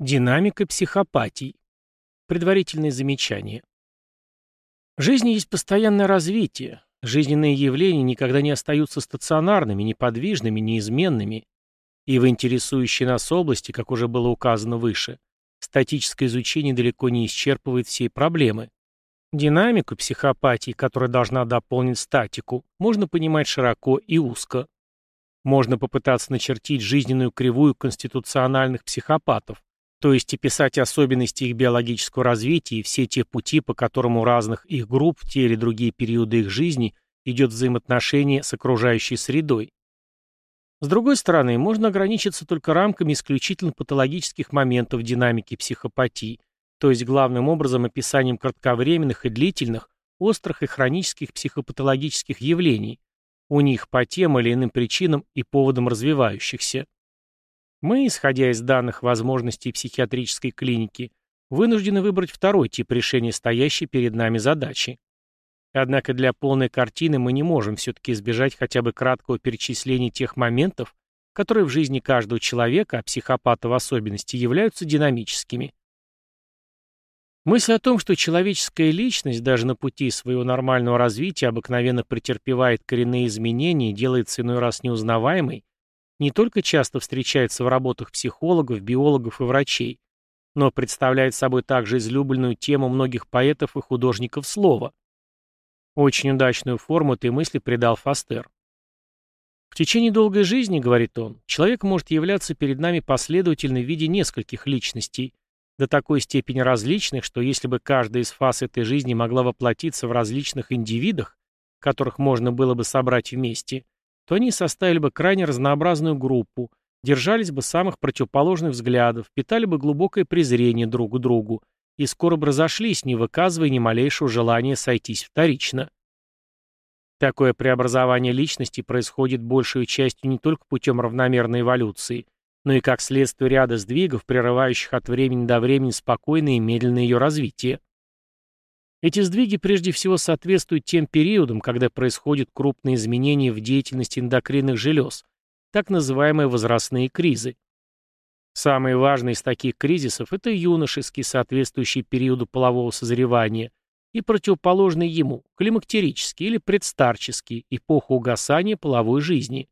Динамика психопатий. Предварительные замечания. В жизни есть постоянное развитие. Жизненные явления никогда не остаются стационарными, неподвижными, неизменными. И в интересующей нас области, как уже было указано выше, статическое изучение далеко не исчерпывает всей проблемы. Динамику психопатии, которая должна дополнить статику, можно понимать широко и узко. Можно попытаться начертить жизненную кривую конституциональных психопатов, то есть описать особенности их биологического развития и все те пути, по которым у разных их групп в те или другие периоды их жизни идет взаимоотношение с окружающей средой. С другой стороны, можно ограничиться только рамками исключительно патологических моментов динамики психопатии, то есть главным образом описанием кратковременных и длительных, острых и хронических психопатологических явлений, у них по тем или иным причинам и поводам развивающихся. Мы, исходя из данных возможностей психиатрической клиники, вынуждены выбрать второй тип решения стоящей перед нами задачи. Однако для полной картины мы не можем все-таки избежать хотя бы краткого перечисления тех моментов, которые в жизни каждого человека, а психопата в особенности, являются динамическими. Мысль о том, что человеческая личность даже на пути своего нормального развития обыкновенно претерпевает коренные изменения и делается иной раз неузнаваемой, не только часто встречается в работах психологов, биологов и врачей, но представляет собой также излюбленную тему многих поэтов и художников слова. Очень удачную форму этой мысли придал Фастер. В течение долгой жизни, говорит он, человек может являться перед нами последовательно в виде нескольких личностей, до такой степени различных, что если бы каждая из фаз этой жизни могла воплотиться в различных индивидах, которых можно было бы собрать вместе, то они составили бы крайне разнообразную группу, держались бы самых противоположных взглядов, питали бы глубокое презрение друг к другу и скоро бы разошлись, не выказывая ни малейшего желания сойтись вторично. Такое преобразование личности происходит большей частью не только путем равномерной эволюции, но и как следствие ряда сдвигов, прерывающих от времени до времени спокойное и медленное ее развитие. Эти сдвиги прежде всего соответствуют тем периодам, когда происходят крупные изменения в деятельности эндокринных желез, так называемые возрастные кризы. Самый важный из таких кризисов – это юношеский, соответствующий периоду полового созревания, и противоположный ему – климактерический или предстарческий, эпоха угасания половой жизни.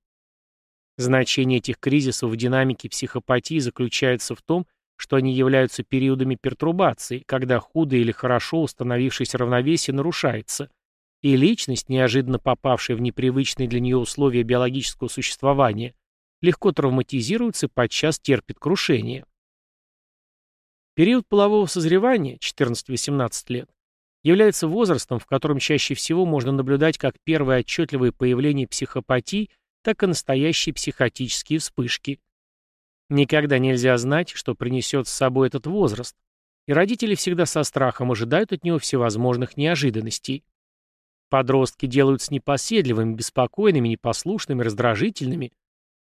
Значение этих кризисов в динамике психопатии заключается в том, что они являются периодами пертурбации, когда худо или хорошо установившееся равновесие нарушается, и личность, неожиданно попавшая в непривычные для нее условия биологического существования, легко травматизируется и подчас терпит крушение. Период полового созревания, 14-18 лет, является возрастом, в котором чаще всего можно наблюдать как первое отчетливое появление психопатий, так и настоящие психотические вспышки. Никогда нельзя знать, что принесет с собой этот возраст, и родители всегда со страхом ожидают от него всевозможных неожиданностей. Подростки делаются непоседливыми, беспокойными, непослушными, раздражительными.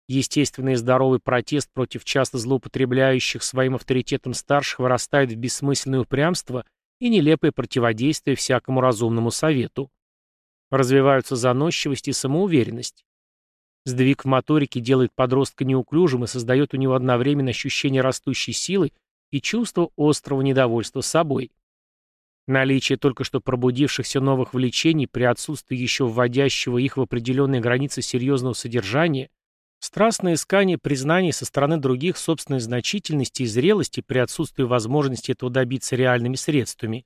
Естественный и здоровый протест против часто злоупотребляющих своим авторитетом старших вырастает в бессмысленное упрямство и нелепое противодействие всякому разумному совету. Развиваются заносчивость и самоуверенность. Сдвиг в моторике делает подростка неуклюжим и создает у него одновременно ощущение растущей силы и чувство острого недовольства собой. Наличие только что пробудившихся новых влечений при отсутствии еще вводящего их в определенные границы серьезного содержания, страстное искание признаний со стороны других собственной значительности и зрелости при отсутствии возможности этого добиться реальными средствами.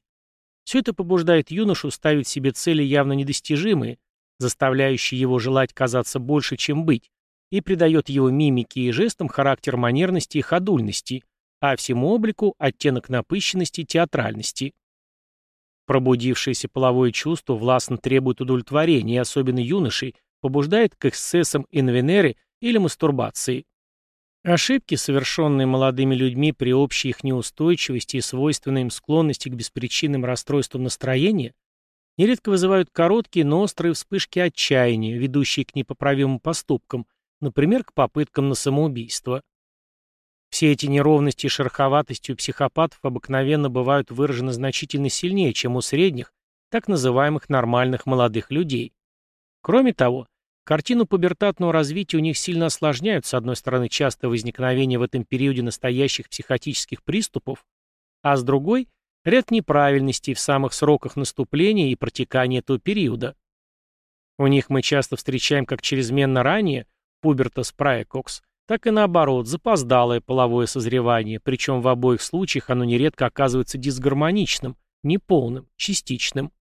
Все это побуждает юношу ставить себе цели явно недостижимые, заставляющий его желать казаться больше, чем быть, и придает его мимике и жестам характер манерности и ходульности, а всему облику оттенок напыщенности и театральности. Пробудившееся половое чувство властно требует удовлетворения, особенно юношей, побуждает к эксцессам инвенеры или мастурбации. Ошибки, совершенные молодыми людьми при общей их неустойчивости и свойственной им склонности к беспричинным расстройствам настроения, нередко вызывают короткие, но острые вспышки отчаяния, ведущие к непоправимым поступкам, например, к попыткам на самоубийство. Все эти неровности и шероховатости у психопатов обыкновенно бывают выражены значительно сильнее, чем у средних, так называемых нормальных молодых людей. Кроме того, Картину пубертатного развития у них сильно осложняют, с одной стороны, частое возникновение в этом периоде настоящих психотических приступов, а с другой – ряд неправильностей в самых сроках наступления и протекания этого периода. У них мы часто встречаем как чрезмерно ранее, пубертас праекокс, так и наоборот, запоздалое половое созревание, причем в обоих случаях оно нередко оказывается дисгармоничным, неполным, частичным.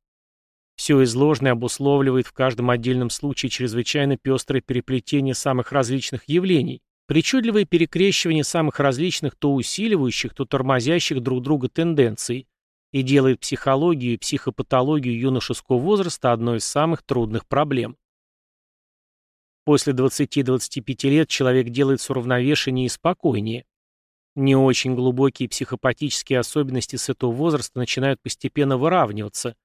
Все изложенное обусловливает в каждом отдельном случае чрезвычайно пестрое переплетение самых различных явлений, причудливое перекрещивание самых различных то усиливающих, то тормозящих друг друга тенденций и делает психологию и психопатологию юношеского возраста одной из самых трудных проблем. После 20-25 лет человек делается уравновешеннее и спокойнее. Не очень глубокие психопатические особенности с этого возраста начинают постепенно выравниваться.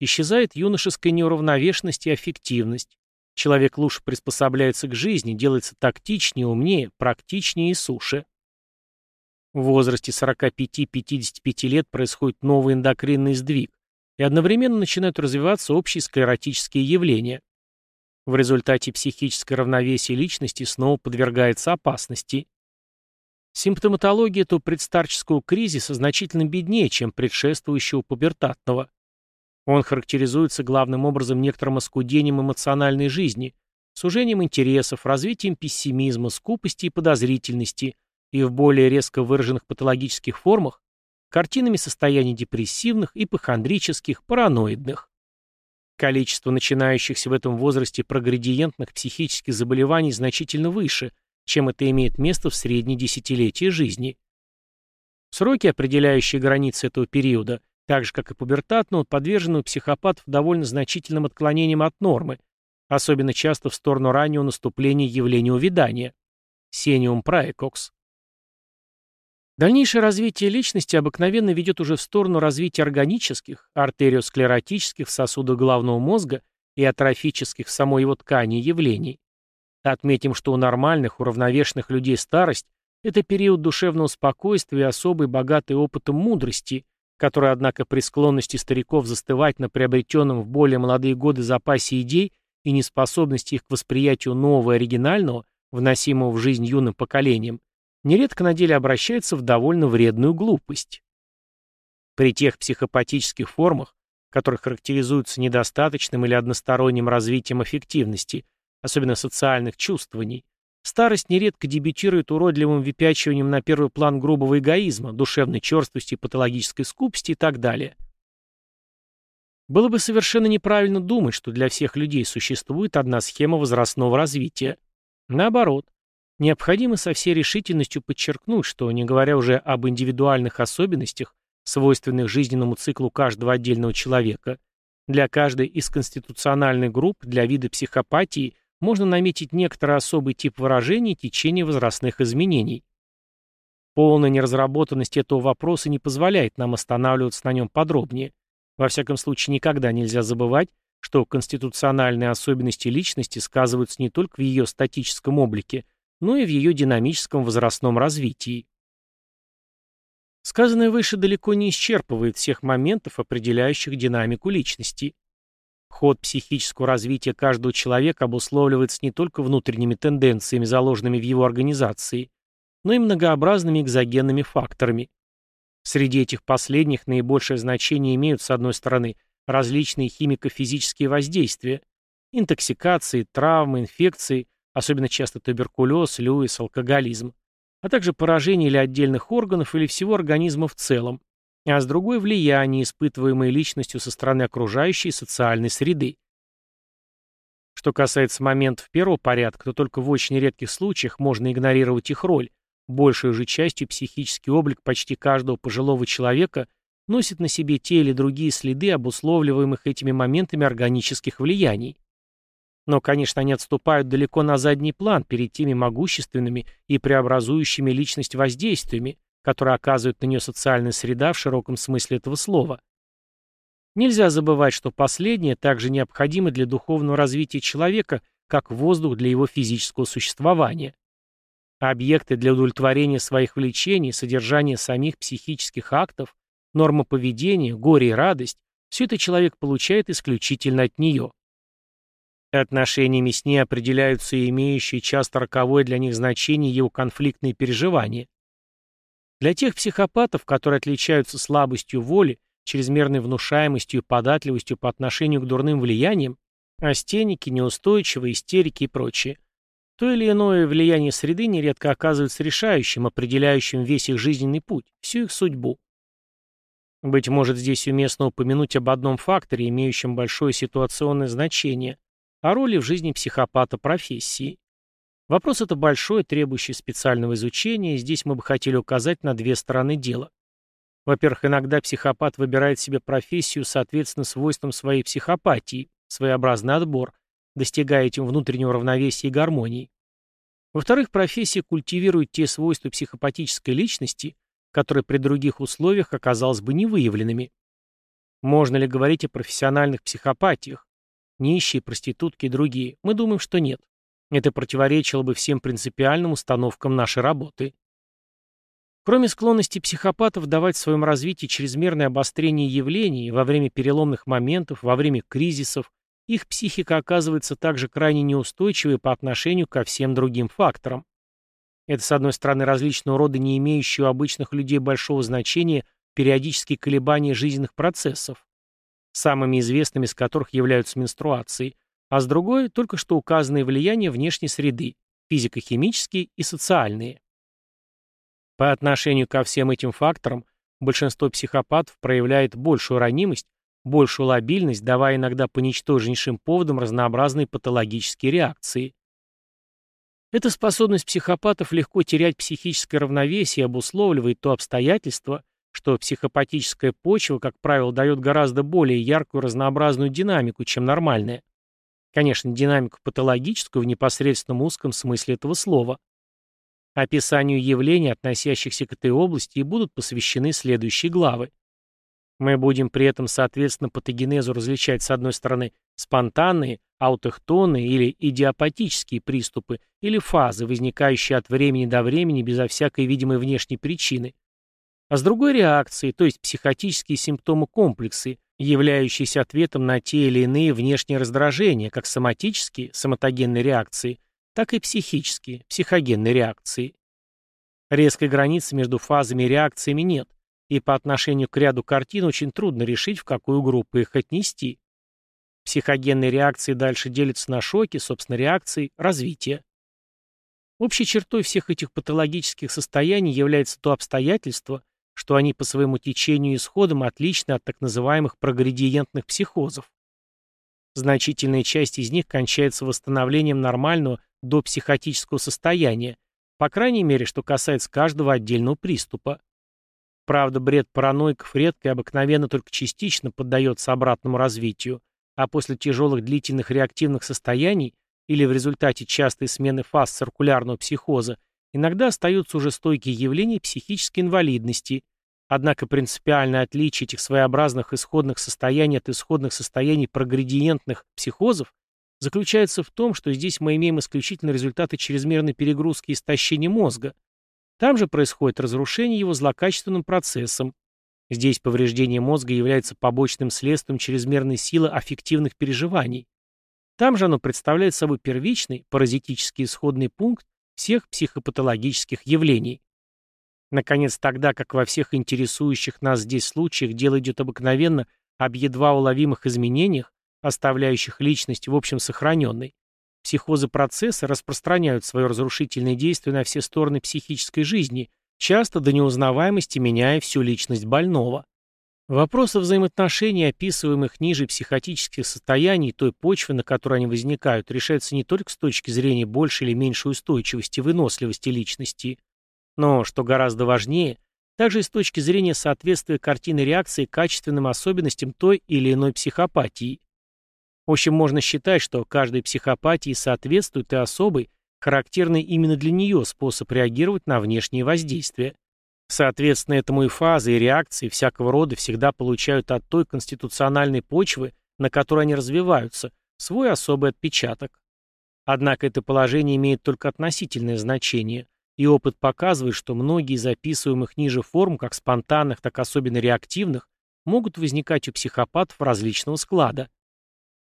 Исчезает юношеская неуравновешенность и аффективность. Человек лучше приспосабливается к жизни, делается тактичнее, умнее, практичнее и суше. В возрасте 45-55 лет происходит новый эндокринный сдвиг, и одновременно начинают развиваться общие склеротические явления. В результате психическое равновесие личности снова подвергается опасности. Симптоматология этого предстарческого кризиса значительно беднее, чем предшествующего пубертатного. Он характеризуется главным образом некоторым оскудением эмоциональной жизни, сужением интересов, развитием пессимизма, скупости и подозрительности, и в более резко выраженных патологических формах картинами состояний депрессивных, ипохондрических, параноидных. Количество начинающихся в этом возрасте проградиентных психических заболеваний значительно выше, чем это имеет место в средние десятилетия жизни. Сроки, определяющие границы этого периода, так же как и пубертатного, подвержены у психопатов довольно значительным отклонениям от нормы, особенно часто в сторону раннего наступления явления увядания. Сениум праекокс. Дальнейшее развитие личности обыкновенно ведет уже в сторону развития органических, артериосклеротических в сосудах головного мозга и атрофических в самой его ткани явлений. Отметим, что у нормальных, уравновешенных людей старость – это период душевного спокойствия и особый богатый опытом мудрости, который, однако, при склонности стариков застывать на приобретенном в более молодые годы запасе идей и неспособности их к восприятию нового и оригинального, вносимого в жизнь юным поколением, нередко на деле обращается в довольно вредную глупость. При тех психопатических формах, которые характеризуются недостаточным или односторонним развитием эффективности, особенно социальных чувствований, старость нередко дебютирует уродливым выпячиванием на первый план грубого эгоизма, душевной черствости, патологической скупости и так далее. Было бы совершенно неправильно думать, что для всех людей существует одна схема возрастного развития. Наоборот, Необходимо со всей решительностью подчеркнуть, что, не говоря уже об индивидуальных особенностях, свойственных жизненному циклу каждого отдельного человека, для каждой из конституциональных групп, для вида психопатии, можно наметить некоторый особый тип выражений течения возрастных изменений. Полная неразработанность этого вопроса не позволяет нам останавливаться на нем подробнее. Во всяком случае, никогда нельзя забывать, что конституциональные особенности личности сказываются не только в ее статическом облике – но и в ее динамическом возрастном развитии. Сказанное выше далеко не исчерпывает всех моментов, определяющих динамику личности. Ход психического развития каждого человека обусловливается не только внутренними тенденциями, заложенными в его организации, но и многообразными экзогенными факторами. Среди этих последних наибольшее значение имеют, с одной стороны, различные химико-физические воздействия, интоксикации, травмы, инфекции, особенно часто туберкулез, люис, алкоголизм, а также поражение или отдельных органов или всего организма в целом, а с другой – влияние, испытываемое личностью со стороны окружающей социальной среды. Что касается моментов первого порядка, то только в очень редких случаях можно игнорировать их роль. Большей же частью психический облик почти каждого пожилого человека носит на себе те или другие следы, обусловливаемых этими моментами органических влияний. Но, конечно, они отступают далеко на задний план перед теми могущественными и преобразующими личность воздействиями, которые оказывает на нее социальная среда в широком смысле этого слова. Нельзя забывать, что последнее также необходимо для духовного развития человека, как воздух для его физического существования. Объекты для удовлетворения своих влечений, содержания самих психических актов, норма поведения, горе и радость – все это человек получает исключительно от нее. Отношениями с ней определяются и имеющие часто роковое для них значение его конфликтные переживания. Для тех психопатов, которые отличаются слабостью воли, чрезмерной внушаемостью и податливостью по отношению к дурным влияниям, астеники, неустойчивые, истерики и прочее, то или иное влияние среды нередко оказывается решающим, определяющим весь их жизненный путь, всю их судьбу. Быть может, здесь уместно упомянуть об одном факторе, имеющем большое ситуационное значение, о роли в жизни психопата профессии. Вопрос это большой, требующий специального изучения, и здесь мы бы хотели указать на две стороны дела. Во-первых, иногда психопат выбирает себе профессию соответственно свойствам своей психопатии, своеобразный отбор, достигая этим внутреннего равновесия и гармонии. Во-вторых, профессия культивирует те свойства психопатической личности, которые при других условиях оказалось бы невыявленными. Можно ли говорить о профессиональных психопатиях? Нищие, проститутки и другие? Мы думаем, что нет. Это противоречило бы всем принципиальным установкам нашей работы. Кроме склонности психопатов давать в своем развитии чрезмерное обострение явлений во время переломных моментов, во время кризисов, их психика оказывается также крайне неустойчивой по отношению ко всем другим факторам. Это, с одной стороны, различного рода не имеющие у обычных людей большого значения периодические колебания жизненных процессов, самыми известными из которых являются менструации, а с другой – только что указанные влияния внешней среды, физико-химические и социальные. По отношению ко всем этим факторам большинство психопатов проявляет большую ранимость, большую лобильность, давая иногда по ничтожнейшим поводам разнообразные патологические реакции. Эта способность психопатов легко терять психическое равновесие обусловливает то обстоятельство, что психопатическая почва, как правило, дает гораздо более яркую разнообразную динамику, чем нормальная. Конечно, динамику патологическую в непосредственном узком смысле этого слова. Описанию явлений, относящихся к этой области, и будут посвящены следующие главы. Мы будем при этом, соответственно, патогенезу различать, с одной стороны, спонтанные, аутохтонные или идиопатические приступы или фазы, возникающие от времени до времени безо всякой видимой внешней причины, а с другой реакции, то есть психотические симптомы-комплексы, являющиеся ответом на те или иные внешние раздражения, как соматические, соматогенные реакции, так и психические, психогенные реакции. Резкой границы между фазами и реакциями нет, и по отношению к ряду картин очень трудно решить, в какую группу их отнести. Психогенные реакции дальше делятся на шоки, собственно, реакции, развитие. Общей чертой всех этих патологических состояний является то обстоятельство, что они по своему течению и исходам отличны от так называемых прогредиентных психозов. Значительная часть из них кончается восстановлением нормального до психотического состояния, по крайней мере, что касается каждого отдельного приступа. Правда, бред параноиков редко и обыкновенно только частично поддается обратному развитию, а после тяжелых длительных реактивных состояний или в результате частой смены фаз циркулярного психоза иногда остаются уже стойкие явления психической инвалидности, однако принципиальное отличие этих своеобразных исходных состояний от исходных состояний прогредиентных психозов заключается в том, что здесь мы имеем исключительно результаты чрезмерной перегрузки и истощения мозга – там же происходит разрушение его злокачественным процессом. Здесь повреждение мозга является побочным следствием чрезмерной силы аффективных переживаний. Там же оно представляет собой первичный, паразитический исходный пункт всех психопатологических явлений. Наконец, тогда как во всех интересующих нас здесь случаях дело идет обыкновенно об едва уловимых изменениях, оставляющих личность в общем сохраненной, Психозы процесса распространяют свое разрушительное действие на все стороны психической жизни, часто до неузнаваемости меняя всю личность больного. Вопросы взаимоотношений, описываемых ниже психотических состояний той почвы, на которой они возникают, решаются не только с точки зрения большей или меньшей устойчивости, выносливости личности, но, что гораздо важнее, также и с точки зрения соответствия картины реакции качественным особенностям той или иной психопатии. В общем, можно считать, что каждой психопатии соответствует и особый, характерный именно для нее способ реагировать на внешние воздействия. Соответственно, этому и фазы, и реакции всякого рода всегда получают от той конституциональной почвы, на которой они развиваются, свой особый отпечаток. Однако это положение имеет только относительное значение, и опыт показывает, что многие из описываемых ниже форм, как спонтанных, так особенно реактивных, могут возникать у психопатов различного склада.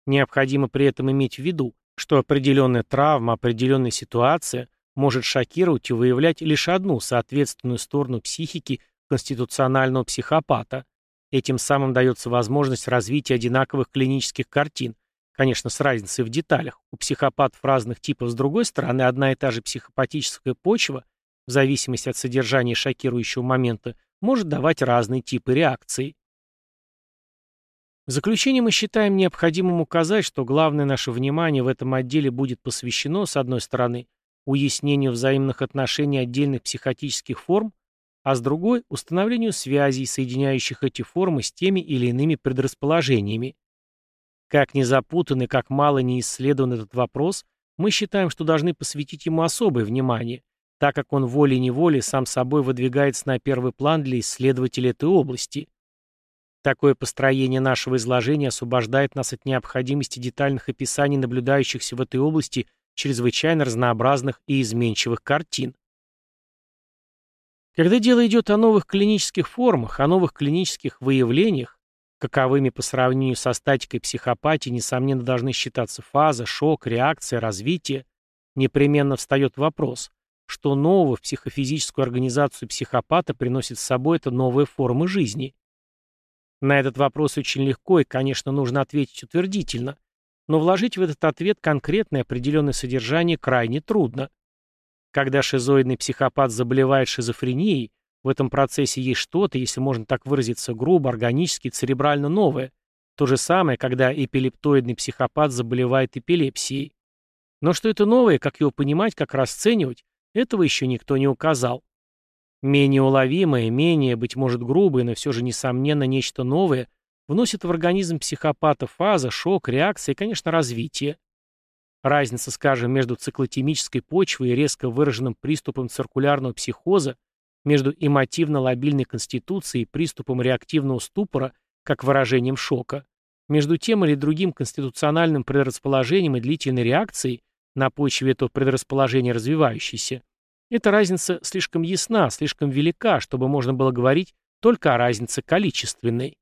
Необходимо при этом иметь в виду, что определенная травма, определенная ситуация может шокировать и выявлять лишь одну соответственную сторону психики конституционального психопата. Этим самым дается возможность развития одинаковых клинических картин, конечно, с разницей в деталях. У психопатов разных типов, с другой стороны, одна и та же психопатическая почва, в зависимости от содержания шокирующего момента, может давать разные типы реакций. В заключение мы считаем необходимым указать, что главное наше внимание в этом отделе будет посвящено, с одной стороны, уяснению взаимных отношений отдельных психотических форм, а с другой – установлению связей, соединяющих эти формы с теми или иными предрасположениями. Как ни запутан и как мало не исследован этот вопрос, мы считаем, что должны посвятить ему особое внимание, так как он волей-неволей сам собой выдвигается на первый план для исследователей этой области. Такое построение нашего изложения освобождает нас от необходимости детальных описаний наблюдающихся в этой области чрезвычайно разнообразных и изменчивых картин. Когда дело идет о новых клинических формах, о новых клинических выявлениях, каковыми по сравнению со статикой психопатии, несомненно, должны считаться фаза, шок, реакция, развитие, непременно встает вопрос, что нового в психофизическую организацию психопата приносит с собой эта новая форма жизни. На этот вопрос очень легко и, конечно, нужно ответить утвердительно, но вложить в этот ответ конкретное определенное содержание крайне трудно. Когда шизоидный психопат заболевает шизофренией, в этом процессе есть что-то, если можно так выразиться, грубо, органически, церебрально новое. То же самое, когда эпилептоидный психопат заболевает эпилепсией. Но что это новое, как его понимать, как расценивать, этого еще никто не указал. Менее уловимое, менее, быть может, грубое, но все же, несомненно, нечто новое вносит в организм психопата фаза, шок, реакция и, конечно, развитие. Разница, скажем, между циклотемической почвой и резко выраженным приступом циркулярного психоза, между эмотивно-лобильной конституцией и приступом реактивного ступора, как выражением шока, между тем или другим конституциональным предрасположением и длительной реакцией на почве этого предрасположения развивающейся, эта разница слишком ясна, слишком велика, чтобы можно было говорить только о разнице количественной.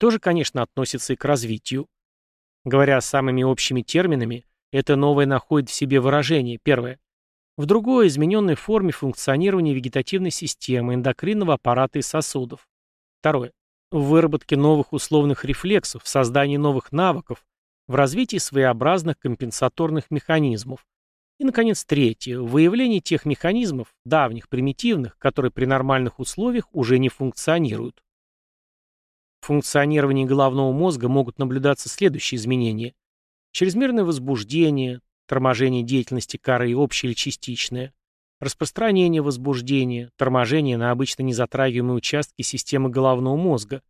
Тоже, конечно, относится и к развитию. Говоря самыми общими терминами, это новое находит в себе выражение, первое, в другой измененной форме функционирования вегетативной системы, эндокринного аппарата и сосудов. Второе, в выработке новых условных рефлексов, в создании новых навыков, в развитии своеобразных компенсаторных механизмов, и, наконец, третье – выявление тех механизмов, давних, примитивных, которые при нормальных условиях уже не функционируют. В функционировании головного мозга могут наблюдаться следующие изменения. Чрезмерное возбуждение, торможение деятельности коры общее или частичное, распространение возбуждения, торможение на обычно незатрагиваемые участки системы головного мозга,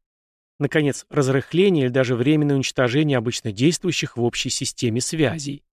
наконец, разрыхление или даже временное уничтожение обычно действующих в общей системе связей.